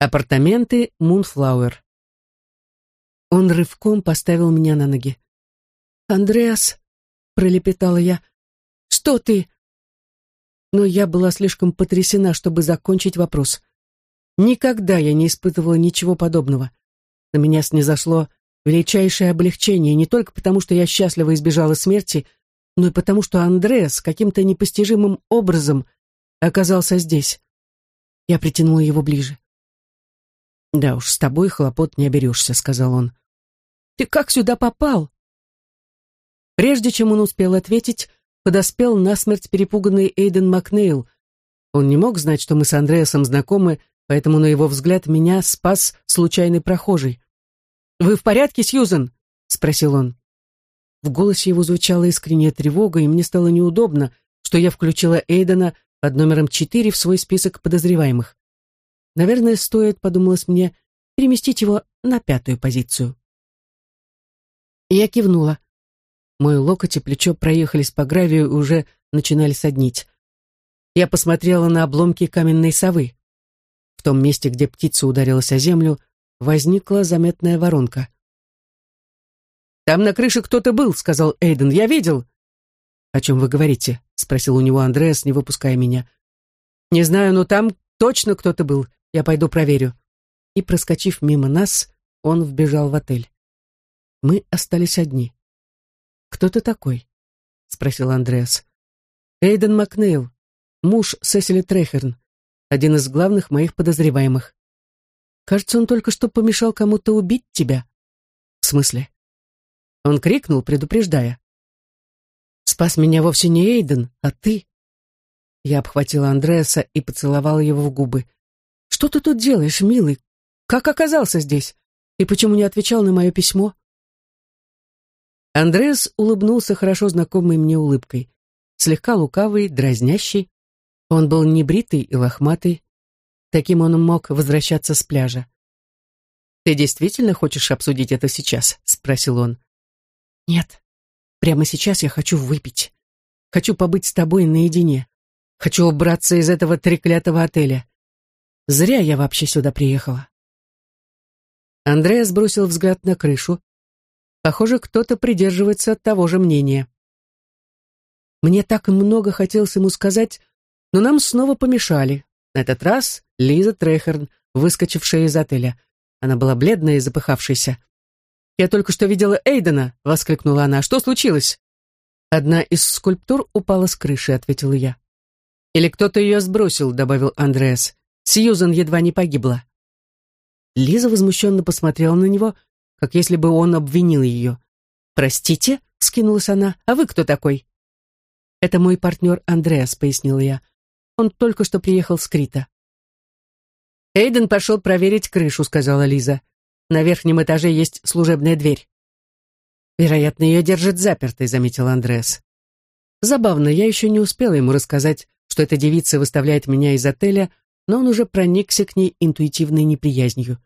Апартаменты Мунфлауэр. Он рывком поставил меня на ноги. «Андреас», — пролепетала я, — «что ты?» Но я была слишком потрясена, чтобы закончить вопрос. Никогда я не испытывала ничего подобного. На меня снизошло величайшее облегчение не только потому, что я счастливо избежала смерти, но и потому, что Андреас каким-то непостижимым образом оказался здесь. Я притянула его ближе. «Да уж, с тобой хлопот не оберешься», — сказал он. «Ты как сюда попал?» Прежде чем он успел ответить, подоспел насмерть перепуганный Эйден Макнейл. Он не мог знать, что мы с Андреасом знакомы, поэтому, на его взгляд, меня спас случайный прохожий. «Вы в порядке, Сьюзен?» — спросил он. В голосе его звучала искренняя тревога, и мне стало неудобно, что я включила Эйдена под номером четыре в свой список подозреваемых. Наверное, стоит, подумалось мне, переместить его на пятую позицию. Я кивнула. Мой локоть и плечо проехались по гравию и уже начинали соднить. Я посмотрела на обломки каменной совы. В том месте, где птица ударилась о землю, возникла заметная воронка. «Там на крыше кто-то был», — сказал Эйден. «Я видел». «О чем вы говорите?» — спросил у него Андреас, не выпуская меня. «Не знаю, но там точно кто-то был. Я пойду проверю». И, проскочив мимо нас, он вбежал в отель. Мы остались одни. «Кто ты такой?» — спросил Андреас. «Эйден Макнейл, муж Сесили Трехерн, один из главных моих подозреваемых. Кажется, он только что помешал кому-то убить тебя». «В смысле?» Он крикнул, предупреждая. «Спас меня вовсе не Эйден, а ты». Я обхватила Андреаса и поцеловала его в губы. Что ты тут делаешь, милый? Как оказался здесь? И почему не отвечал на мое письмо?» Андреас улыбнулся хорошо знакомой мне улыбкой. Слегка лукавый, дразнящий. Он был небритый и лохматый. Таким он мог возвращаться с пляжа. «Ты действительно хочешь обсудить это сейчас?» — спросил он. «Нет. Прямо сейчас я хочу выпить. Хочу побыть с тобой наедине. Хочу убраться из этого треклятого отеля. Зря я вообще сюда приехала. Андреас бросил взгляд на крышу. Похоже, кто-то придерживается того же мнения. Мне так много хотелось ему сказать, но нам снова помешали. На этот раз Лиза Трехерн, выскочившая из отеля. Она была бледная и запыхавшаяся. «Я только что видела Эйдена!» — воскликнула она. «Что случилось?» «Одна из скульптур упала с крыши», — ответила я. «Или кто-то ее сбросил», — добавил Андреас. Сьюзан едва не погибла. Лиза возмущенно посмотрела на него, как если бы он обвинил ее. «Простите?» — скинулась она. «А вы кто такой?» «Это мой партнер Андреас», — пояснила я. «Он только что приехал с Крита». «Эйден пошел проверить крышу», — сказала Лиза. «На верхнем этаже есть служебная дверь». «Вероятно, ее держит запертой», — заметил Андреас. Забавно, я еще не успела ему рассказать, что эта девица выставляет меня из отеля, но он уже проникся к ней интуитивной неприязнью.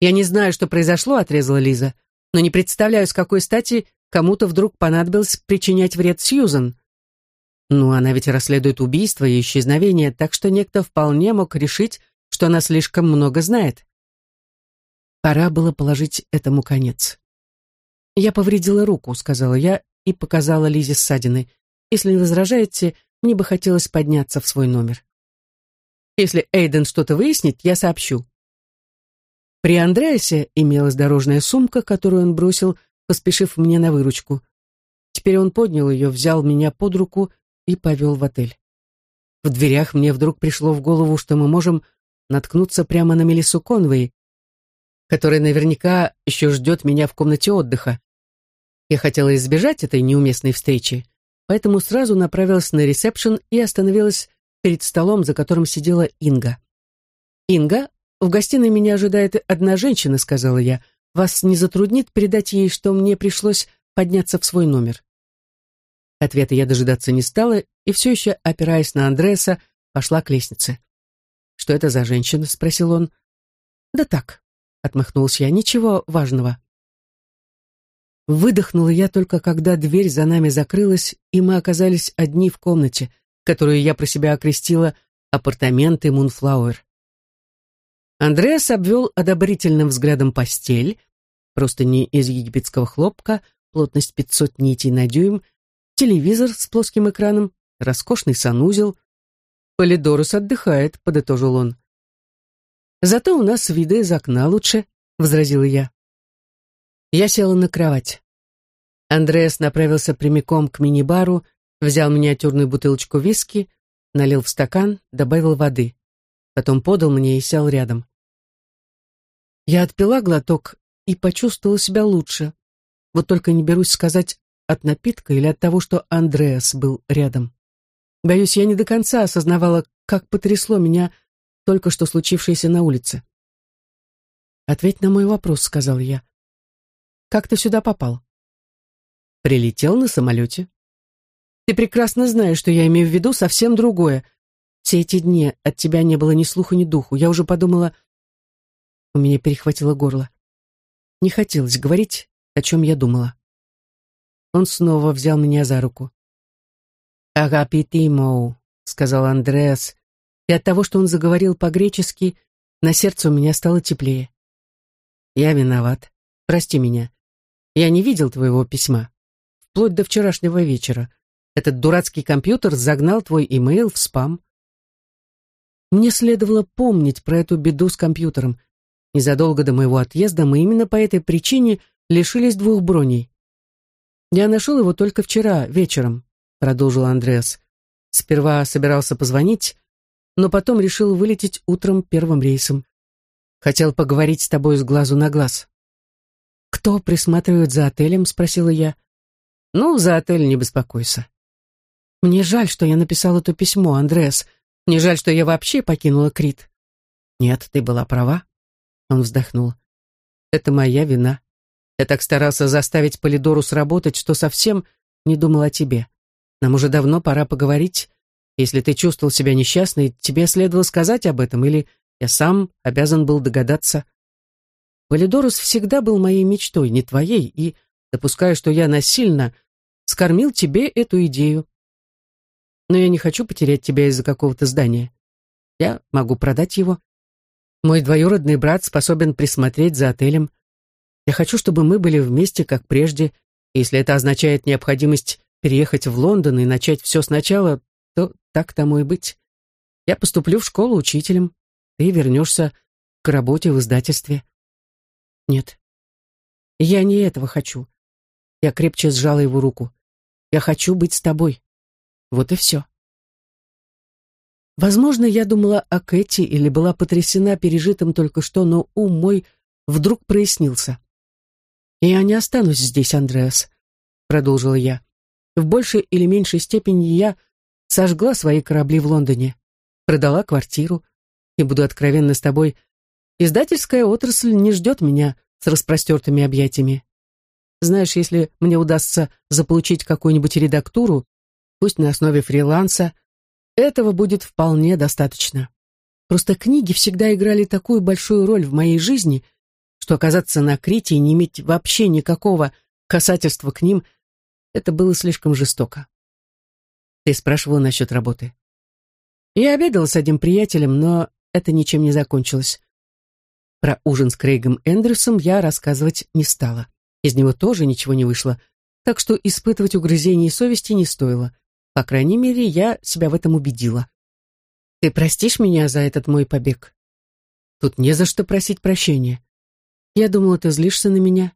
«Я не знаю, что произошло», — отрезала Лиза, «но не представляю, с какой стати кому-то вдруг понадобилось причинять вред Сьюзан. Ну, она ведь расследует убийство и исчезновение, так что некто вполне мог решить, что она слишком много знает. Пора было положить этому конец. «Я повредила руку», — сказала я и показала Лизе ссадины. «Если не возражаете, мне бы хотелось подняться в свой номер». Если Эйден что-то выяснит, я сообщу. При Андреасе имелась дорожная сумка, которую он бросил, поспешив мне на выручку. Теперь он поднял ее, взял меня под руку и повел в отель. В дверях мне вдруг пришло в голову, что мы можем наткнуться прямо на Мелиссу Конвей, которая наверняка еще ждет меня в комнате отдыха. Я хотела избежать этой неуместной встречи, поэтому сразу направилась на ресепшн и остановилась перед столом, за которым сидела Инга. «Инга, в гостиной меня ожидает одна женщина», — сказала я. «Вас не затруднит передать ей, что мне пришлось подняться в свой номер?» Ответа я дожидаться не стала и все еще, опираясь на Андреаса, пошла к лестнице. «Что это за женщина?» — спросил он. «Да так», — отмахнулась я, — «ничего важного». Выдохнула я только, когда дверь за нами закрылась, и мы оказались одни в комнате — которую я про себя окрестила «апартаменты Мунфлауэр». Андреас обвел одобрительным взглядом постель, просто не из египетского хлопка, плотность 500 нитей на дюйм, телевизор с плоским экраном, роскошный санузел. «Полидорус отдыхает», — подытожил он. «Зато у нас виды из окна лучше», — возразила я. Я села на кровать. Андреас направился прямиком к мини-бару, взял миниатюрную бутылочку виски, налил в стакан, добавил воды. Потом подал мне и сел рядом. Я отпила глоток и почувствовала себя лучше. Вот только не берусь сказать, от напитка или от того, что Андреас был рядом. Боюсь, я не до конца осознавала, как потрясло меня только что случившееся на улице. «Ответь на мой вопрос», — сказал я. «Как ты сюда попал?» «Прилетел на самолете». «Ты прекрасно знаешь, что я имею в виду совсем другое. Все эти дни от тебя не было ни слуху, ни духу. Я уже подумала...» У меня перехватило горло. Не хотелось говорить, о чем я думала. Он снова взял меня за руку. «Агапитимоу», — сказал Андреас, и от того, что он заговорил по-гречески, на сердце у меня стало теплее. «Я виноват. Прости меня. Я не видел твоего письма. Вплоть до вчерашнего вечера. Этот дурацкий компьютер загнал твой имейл в спам». Мне следовало помнить про эту беду с компьютером. Незадолго до моего отъезда мы именно по этой причине лишились двух броней. «Я нашел его только вчера, вечером», — продолжил Андреас. «Сперва собирался позвонить, но потом решил вылететь утром первым рейсом. Хотел поговорить с тобой с глазу на глаз». «Кто присматривает за отелем?» — спросила я. «Ну, за отель не беспокойся». «Мне жаль, что я написал это письмо, Андреас. Мне жаль, что я вообще покинула Крит». «Нет, ты была права». Он вздохнул. «Это моя вина. Я так старался заставить Полидору сработать, что совсем не думал о тебе. Нам уже давно пора поговорить. Если ты чувствовал себя несчастной, тебе следовало сказать об этом, или я сам обязан был догадаться. Полидорус всегда был моей мечтой, не твоей, и, допуская, что я насильно, скормил тебе эту идею. Но я не хочу потерять тебя из-за какого-то здания. Я могу продать его. Мой двоюродный брат способен присмотреть за отелем. Я хочу, чтобы мы были вместе, как прежде. Если это означает необходимость переехать в Лондон и начать все сначала, то так тому и быть. Я поступлю в школу учителем. Ты вернешься к работе в издательстве. Нет, я не этого хочу. Я крепче сжала его руку. Я хочу быть с тобой. Вот и все. Возможно, я думала о Кэти или была потрясена пережитым только что, но ум мой вдруг прояснился. «Я не останусь здесь, Андреас», — продолжила я. «В большей или меньшей степени я сожгла свои корабли в Лондоне, продала квартиру, и буду откровенна с тобой, издательская отрасль не ждет меня с распростертыми объятиями. Знаешь, если мне удастся заполучить какую-нибудь редактуру, пусть на основе фриланса, этого будет вполне достаточно. Просто книги всегда играли такую большую роль в моей жизни, что оказаться на Крите и не иметь вообще никакого касательства к ним, это было слишком жестоко. Ты спрашивала насчет работы. Я обедала с одним приятелем, но это ничем не закончилось. Про ужин с Крейгом Эндрюсом я рассказывать не стала. Из него тоже ничего не вышло, так что испытывать угрызение совести не стоило. По крайней мере, я себя в этом убедила. Ты простишь меня за этот мой побег? Тут не за что просить прощения. Я думала, ты злишься на меня.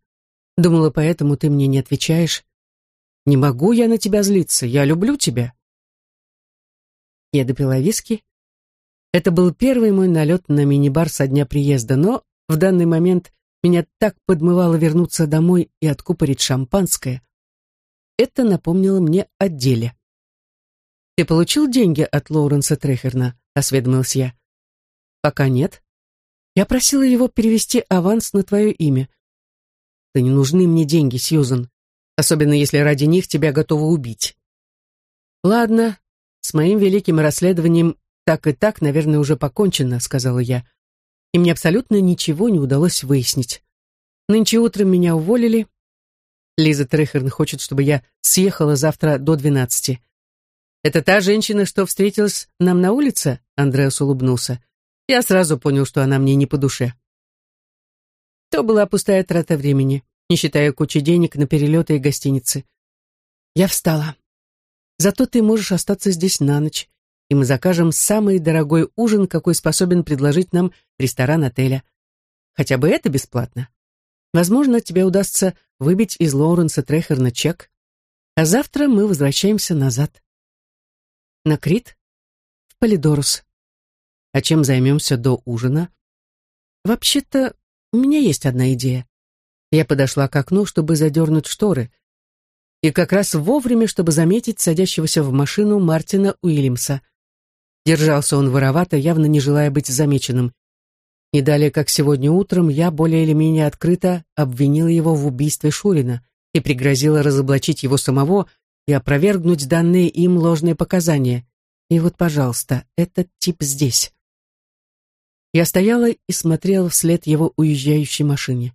Думала, поэтому ты мне не отвечаешь. Не могу я на тебя злиться, я люблю тебя. Я допила виски. Это был первый мой налет на мини-бар со дня приезда, но в данный момент меня так подмывало вернуться домой и откупорить шампанское. Это напомнило мне о деле. «Ты получил деньги от Лоуренса Трехерна?» — осведомился я. «Пока нет. Я просила его перевести аванс на твое имя. Да не нужны мне деньги, Сьюзан, особенно если ради них тебя готовы убить. Ладно, с моим великим расследованием так и так, наверное, уже покончено, сказала я. И мне абсолютно ничего не удалось выяснить. Нынче утром меня уволили. Лиза Трехерн хочет, чтобы я съехала завтра до двенадцати. «Это та женщина, что встретилась нам на улице?» Андреас улыбнулся. Я сразу понял, что она мне не по душе. То была пустая трата времени, не считая кучи денег на перелеты и гостиницы. Я встала. Зато ты можешь остаться здесь на ночь, и мы закажем самый дорогой ужин, какой способен предложить нам ресторан отеля. Хотя бы это бесплатно. Возможно, тебе удастся выбить из Лоуренса Трехерна чек, а завтра мы возвращаемся назад. На Крит? В Полидорус. А чем займемся до ужина? Вообще-то, у меня есть одна идея. Я подошла к окну, чтобы задернуть шторы, и как раз вовремя, чтобы заметить садящегося в машину Мартина Уильямса. Держался он воровато, явно не желая быть замеченным. И далее, как сегодня утром, я более или менее открыто обвинила его в убийстве Шурина и пригрозила разоблачить его самого и опровергнуть данные им ложные показания. И вот, пожалуйста, этот тип здесь. Я стояла и смотрела вслед его уезжающей машине.